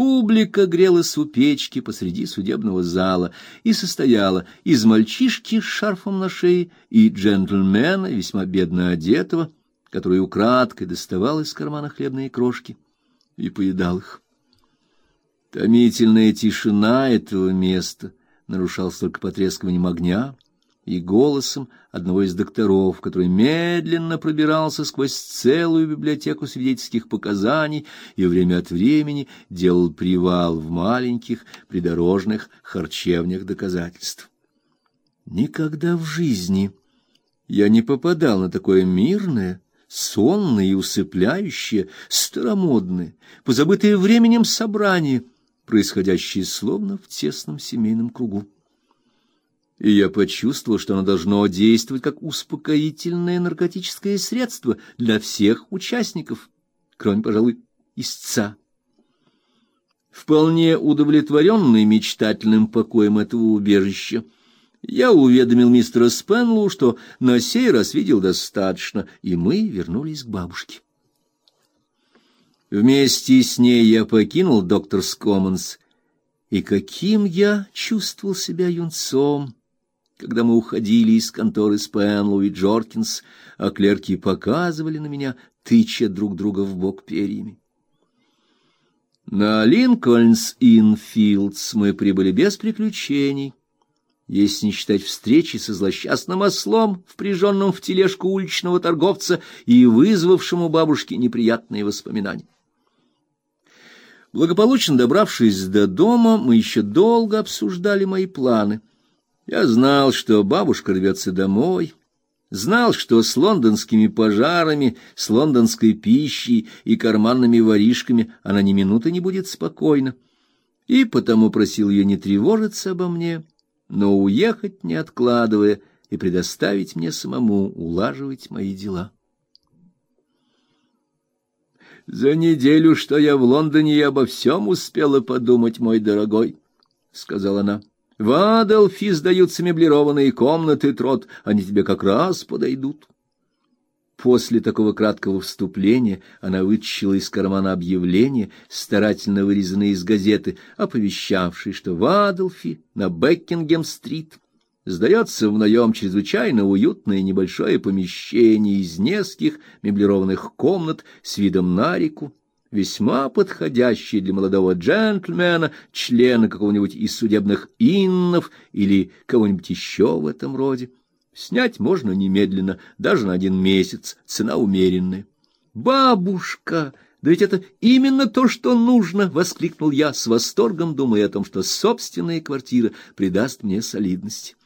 Публика грелась у печки посреди судебного зала и состояла из мальчишки с шарфом на шее и джентльмена, весьма бедно одетого, который украдкой доставал из кармана хлебные крошки и поедал их. Томительная тишина этого места нарушалась только потрескиванием огня и голосом одного из докторов, который медленно пробирался сквозь целую библиотеку свидетельских показаний и время от времени делал привал в маленьких придорожных харчевнях доказательств. Никогда в жизни я не попадал на такое мирное, сонное и усыпляющее, старомодное, позабытое временем собрание, происходящее словно в тесном семейном кругу и я почувствовал, что оно должно действовать как успокоительное наркотическое средство для всех участников, кроме, пожалуй, истца. Вполне удовлетворенный мечтательным покоем этого убежища, я уведомил мистера Спенлу, что на сей раз видел достаточно, и мы вернулись к бабушке. Вместе с ней я покинул доктор Скоманс, и каким я чувствовал себя юнцом! Когда мы уходили из конторы Спенлоу и Джоркинс, а клерки показывали на меня, тыча друг друга в бок перьями. На Линкольнс-Инфилдс мы прибыли без приключений, если не считать встречи со злосчастным ослом, впряженным в тележку уличного торговца и вызвавшему бабушке неприятные воспоминания. Благополучно добравшись до дома, мы еще долго обсуждали мои планы — я знал, что бабушка рвется домой, знал, что с лондонскими пожарами, с лондонской пищей и карманными воришками она ни минуты не будет спокойна, и потому просил ее не тревожиться обо мне, но уехать, не откладывая, и предоставить мне самому улаживать мои дела. За неделю, что я в Лондоне, я обо всем успела подумать, мой дорогой, сказала она. В Аделфи сдаются меблированные комнаты, трот, они тебе как раз подойдут. После такого краткого вступления она вытащила из кармана объявление, старательно вырезанное из газеты, оповещавшее, что в Аделфи на Бекингем-стрит сдается в наем чрезвычайно уютное небольшое помещение из нескольких меблированных комнат с видом на реку, весьма подходящий для молодого джентльмена, члена какого-нибудь из судебных иннов или кого-нибудь еще в этом роде. Снять можно немедленно, даже на один месяц, цена умеренная. Бабушка, да ведь это именно то, что нужно, воскликнул я с восторгом, думая о том, что собственная квартира придаст мне солидности.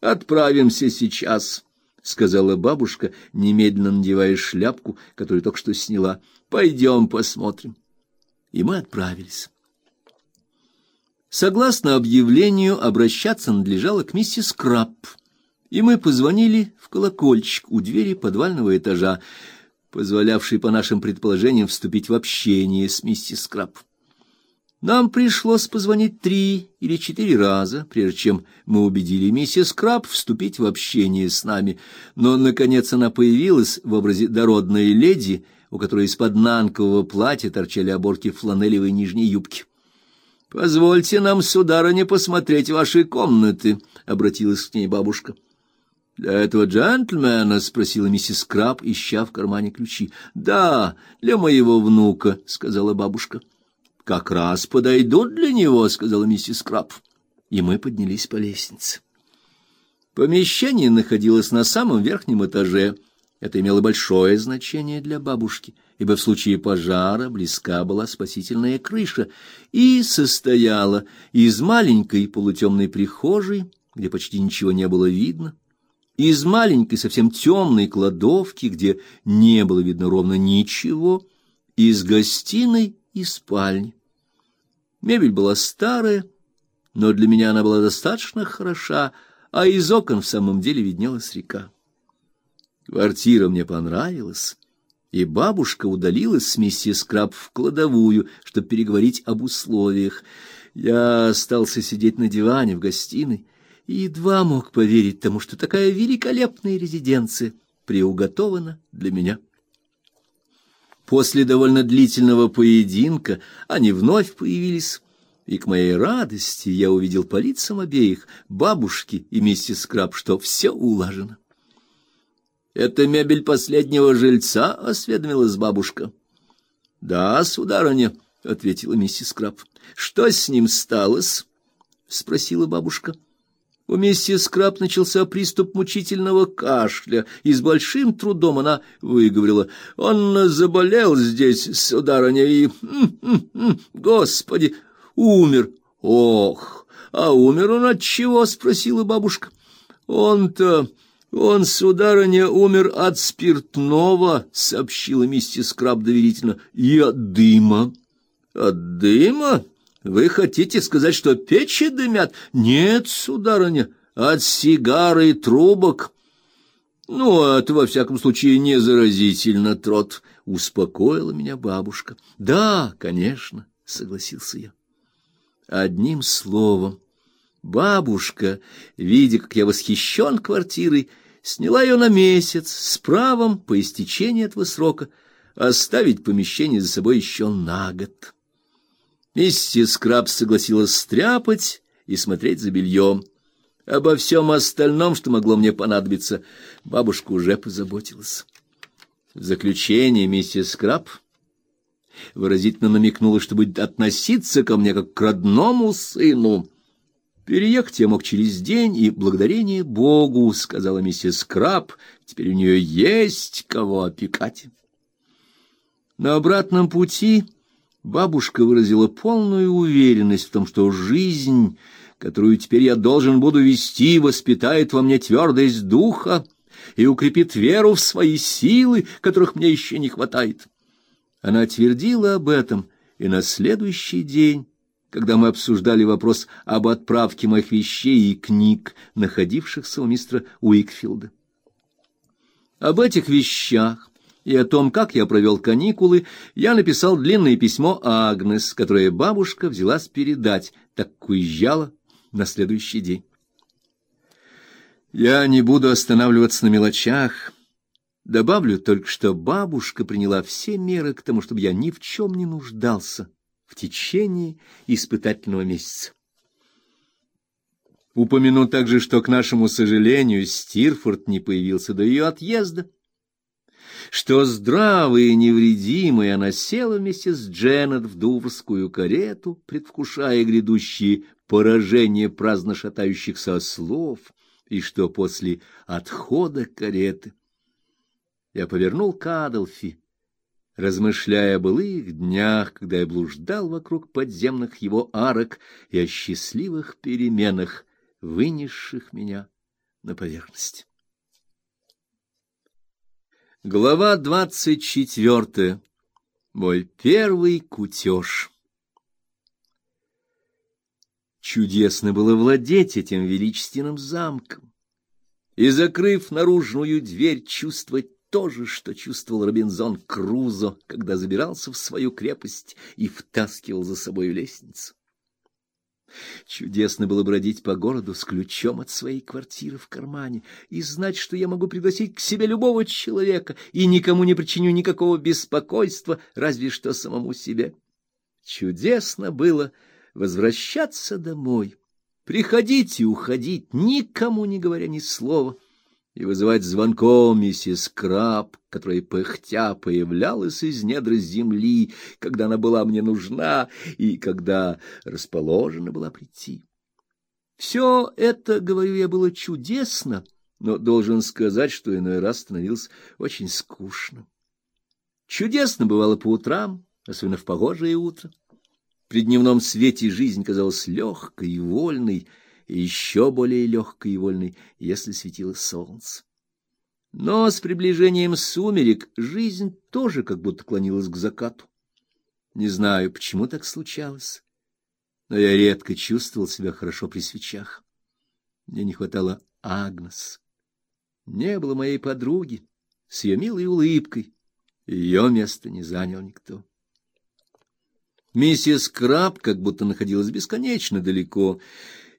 Отправимся сейчас, сказала бабушка, немедленно надевая шляпку, которую только что сняла. Пойдем посмотрим. И мы отправились. Согласно объявлению, обращаться надлежало к миссис Краб, и мы позвонили в колокольчик у двери подвального этажа, позволявший, по нашим предположениям, вступить в общение с миссис Краб. Нам пришлось позвонить три или четыре раза, прежде чем мы убедили миссис Краб вступить в общение с нами, но, наконец, она появилась в образе дородной леди, у которой из-под нанкового платья торчали оборки фланелевой нижней юбки. «Позвольте нам, сударыня, посмотреть ваши комнаты», — обратилась к ней бабушка. «Для этого джентльмена?» — спросила миссис Краб, ища в кармане ключи. «Да, для моего внука», — сказала бабушка. «Как раз подойдут для него», — сказала миссис Краб. И мы поднялись по лестнице. Помещение находилось на самом верхнем этаже — это имело большое значение для бабушки, ибо в случае пожара близка была спасительная крыша и состояла из маленькой полутемной прихожей, где почти ничего не было видно, из маленькой совсем темной кладовки, где не было видно ровно ничего, из гостиной и спальни. Мебель была старая, но для меня она была достаточно хороша, а из окон в самом деле виднелась река. Квартира мне понравилась, и бабушка удалилась с миссис Краб в кладовую, чтобы переговорить об условиях. Я остался сидеть на диване в гостиной и едва мог поверить тому, что такая великолепная резиденция приуготована для меня. После довольно длительного поединка они вновь появились, и к моей радости я увидел по лицам обеих, бабушки и миссис Краб, что все улажено. «Это мебель последнего жильца?» — осведомилась бабушка. «Да, сударыня», — ответила миссис Краб. «Что с ним сталось?» — спросила бабушка. У миссис Краб начался приступ мучительного кашля, и с большим трудом она выговорила. «Он заболел здесь, сударыня, и... Господи, умер!» «Ох, а умер он от чего?» — спросила бабушка. «Он-то...» «Он, сударыня, умер от спиртного», — сообщила миссис Краб доверительно, — «и от дыма». «От дыма? Вы хотите сказать, что печи дымят?» «Нет, сударыня, от сигары и трубок». «Ну, это, во всяком случае, не заразительно, трот», — успокоила меня бабушка. «Да, конечно», — согласился я. Одним словом, бабушка, видя, как я восхищен квартирой, — сняла ее на месяц с правом по истечении этого срока оставить помещение за собой еще на год. Миссис Краб согласилась стряпать и смотреть за бельем. Обо всем остальном, что могло мне понадобиться, бабушка уже позаботилась. В заключение миссис Краб выразительно намекнула, что будет относиться ко мне как к родному сыну. Переехать я мог через день, и благодарение Богу, сказала миссис Краб, теперь у нее есть кого опекать. На обратном пути бабушка выразила полную уверенность в том, что жизнь, которую теперь я должен буду вести, воспитает во мне твердость духа и укрепит веру в свои силы, которых мне еще не хватает. Она твердила об этом и на следующий день когда мы обсуждали вопрос об отправке моих вещей и книг, находившихся у мистера Уикфилда. Об этих вещах и о том, как я провел каникулы, я написал длинное письмо Агнес, которое бабушка взялась передать, так как уезжала на следующий день. Я не буду останавливаться на мелочах. Добавлю только, что бабушка приняла все меры к тому, чтобы я ни в чем не нуждался в течение испытательного месяца. Упомяну также, что, к нашему сожалению, Стирфорд не появился до ее отъезда, что здравая и невредимая она села вместе с Дженнет в дуврскую карету, предвкушая грядущие поражения праздно шатающихся ослов, и что после отхода кареты я повернул к Адolфи, размышляя о былых днях, когда я блуждал вокруг подземных его арок и о счастливых переменах, вынесших меня на поверхность. Глава двадцать четвертая. Мой первый кутеж. Чудесно было владеть этим величественным замком и, закрыв наружную дверь, чувствовать то же, что чувствовал Робинзон Крузо, когда забирался в свою крепость и втаскивал за собой лестницу. Чудесно было бродить по городу с ключом от своей квартиры в кармане и знать, что я могу пригласить к себе любого человека и никому не причиню никакого беспокойства, разве что самому себе. Чудесно было возвращаться домой, приходить и уходить, никому не говоря ни слова и вызывать звонком миссис Краб, которая пыхтя появлялась из недр земли, когда она была мне нужна и когда расположена была прийти. Все это, говорю я, было чудесно, но должен сказать, что иной раз становилось очень скучно. Чудесно бывало по утрам, особенно в погожее утро. При дневном свете жизнь казалась легкой и вольной, и еще более легкой и вольной, если светило солнце. Но с приближением сумерек жизнь тоже как будто клонилась к закату. Не знаю, почему так случалось, но я редко чувствовал себя хорошо при свечах. Мне не хватало Агнес. Не было моей подруги с ее милой улыбкой. Ее место не занял никто. Миссис Краб как будто находилась бесконечно далеко,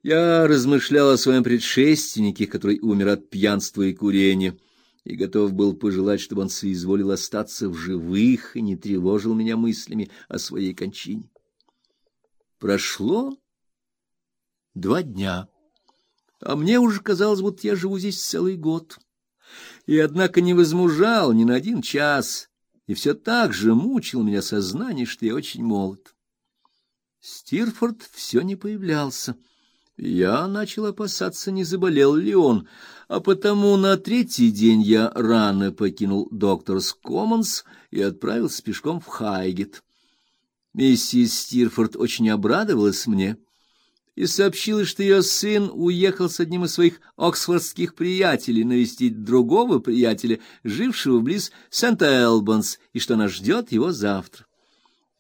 я размышлял о своем предшественнике, который умер от пьянства и курения. и готов был пожелать, чтобы он соизволил остаться в живых и не тревожил меня мыслями о своей кончине. Прошло два дня, а мне уже казалось, будто я живу здесь целый год. И однако не возмужал ни на один час, и все так же мучил меня сознание, что я очень молод. Стирфорд все не появлялся. Я начал опасаться, не заболел ли он, а потому на третий день я рано покинул Докторс Коммонс и отправился пешком в Хайгет. Миссис Стирфорд очень обрадовалась мне и сообщила, что ее сын уехал с одним из своих оксфордских приятелей навестить другого приятеля, жившего близ Сент-Элбанс, и что она ждет его завтра.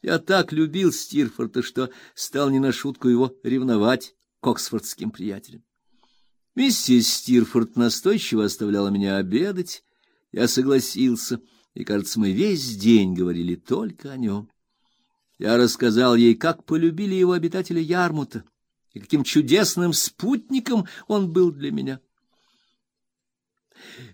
Я так любил Стирфорда, что стал не на шутку его ревновать к оксфордским приятелям. Миссис Стирфорд настойчиво оставляла меня обедать. Я согласился, и, кажется, мы весь день говорили только о нем. Я рассказал ей, как полюбили его обитатели Ярмута, и каким чудесным спутником он был для меня.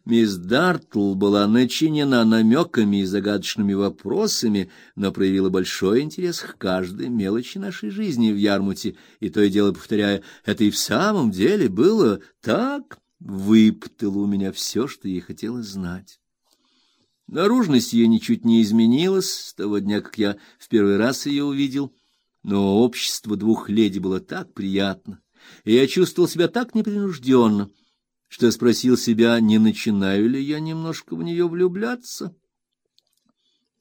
Мисс Дартл была начинена намеками и загадочными вопросами, но проявила большой интерес к каждой мелочи нашей жизни в Ярмуте, и то и дело повторяя: "Это и в самом деле было так", выптала у меня все, что ей хотелось знать. Наружность ее ничуть не изменилась с того дня, как я в первый раз ее увидел, но общество двух леди было так приятно, и я чувствовал себя так непринужденно, что спросил себя, не начинаю ли я немножко в нее влюбляться.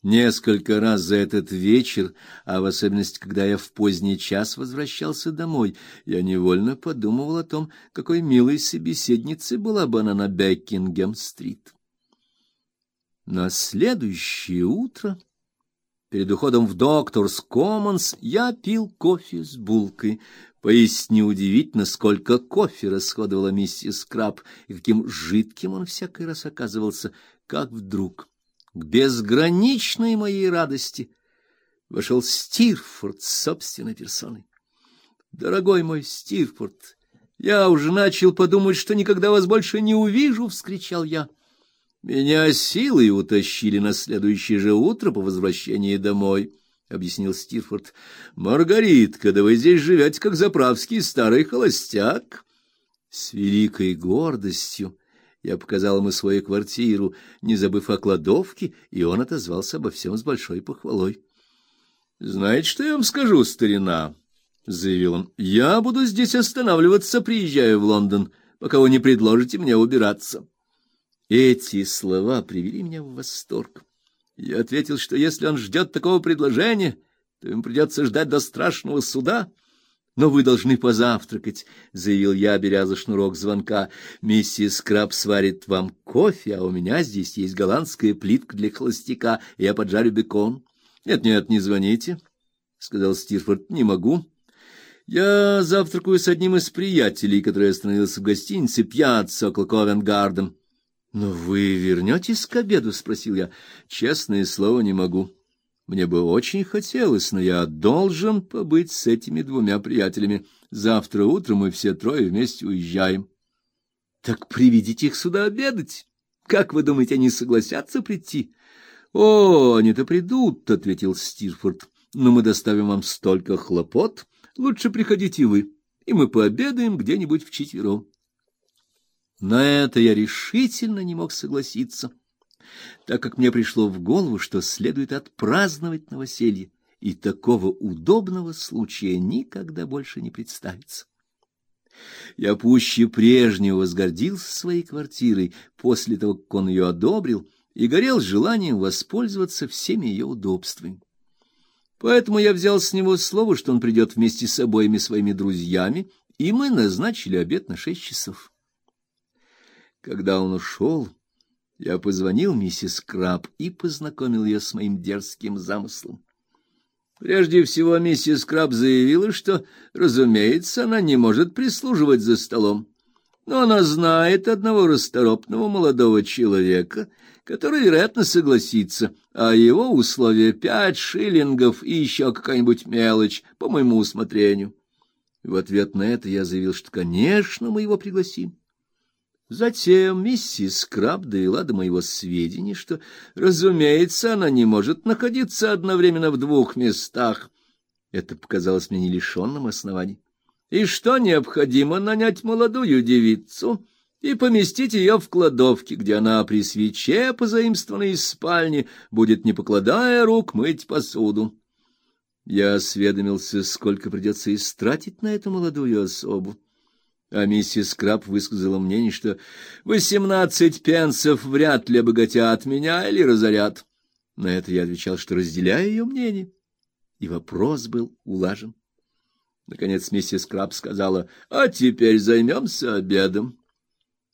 Несколько раз за этот вечер, а в особенности, когда я в поздний час возвращался домой, я невольно подумывал о том, какой милой собеседницей была бы она на Бекингем-стрит. На следующее утро, перед уходом в Докторс Коммонс, я пил кофе с булкой. Поистине удивительно, сколько кофе расходовала миссис Краб, и каким жидким он всякий раз оказывался, как вдруг, к безграничной моей радости, вошел Стирфорд с собственной персоной. Дорогой мой Стирфорд, я уже начал подумать, что никогда вас больше не увижу, вскричал я. Меня силой утащили на следующее же утро по возвращении домой, объяснил Стирфорд. Маргаритка, да вы здесь живете как заправский старый холостяк. С великой гордостью я показал ему свою квартиру, не забыв о кладовке, и он отозвался обо всем с большой похвалой. Знаете, что я вам скажу, старина, заявил он. Я буду здесь останавливаться, приезжая в Лондон, пока вы не предложите мне убираться. Эти слова привели меня в восторг. Я ответил, что если он ждет такого предложения, то ему придется ждать до страшного суда. Но вы должны позавтракать, заявил я, беря за шнурок звонка. Миссис Краб сварит вам кофе, а у меня здесь есть голландская плитка для холостяка, и я поджарю бекон. Нет, нет, не звоните, сказал Стирфорд. Не могу. Я завтракаю с одним из приятелей, который остановился в гостинице Пьяцца около Ковент-Гарден. Но вы вернетесь к обеду, спросил я. Честное слово, не могу. Мне бы очень хотелось, но я должен побыть с этими двумя приятелями. Завтра утром мы все трое вместе уезжаем. Так приведите их сюда обедать. Как вы думаете, они согласятся прийти? О, они-то придут, ответил Стирфорд. Но мы доставим вам столько хлопот, лучше приходите вы, и мы пообедаем где-нибудь вчетвером. На это я решительно не мог согласиться, так как мне пришло в голову, что следует отпраздновать новоселье, и такого удобного случая никогда больше не представится. Я пуще прежнего возгордился своей квартирой после того, как он ее одобрил, и горел желанием воспользоваться всеми ее удобствами. Поэтому я взял с него слово, что он придет вместе с обоими своими друзьями, и мы назначили обед на шесть часов. Когда он ушел, я позвонил миссис Краб и познакомил ее с моим дерзким замыслом. Прежде всего миссис Краб заявила, что, разумеется, она не может прислуживать за столом, но она знает одного расторопного молодого человека, который, вероятно, согласится, а его условия пять шиллингов и еще какая-нибудь мелочь по моему усмотрению. В ответ на это я заявил, что, конечно, мы его пригласим. Затем миссис Краб довела до моего сведения, что, разумеется, она не может находиться одновременно в двух местах. Это показалось мне не лишенным оснований. И что необходимо нанять молодую девицу и поместить ее в кладовке, где она при свече, позаимствованной из спальни, будет, не покладая рук, мыть посуду. Я осведомился, сколько придется истратить на эту молодую особу. А миссис Краб высказала мнение, что восемнадцать пенсов вряд ли обогатят меня или разорят. На это я отвечал, что разделяю ее мнение, и вопрос был улажен. Наконец миссис Краб сказала, «А теперь займемся обедом».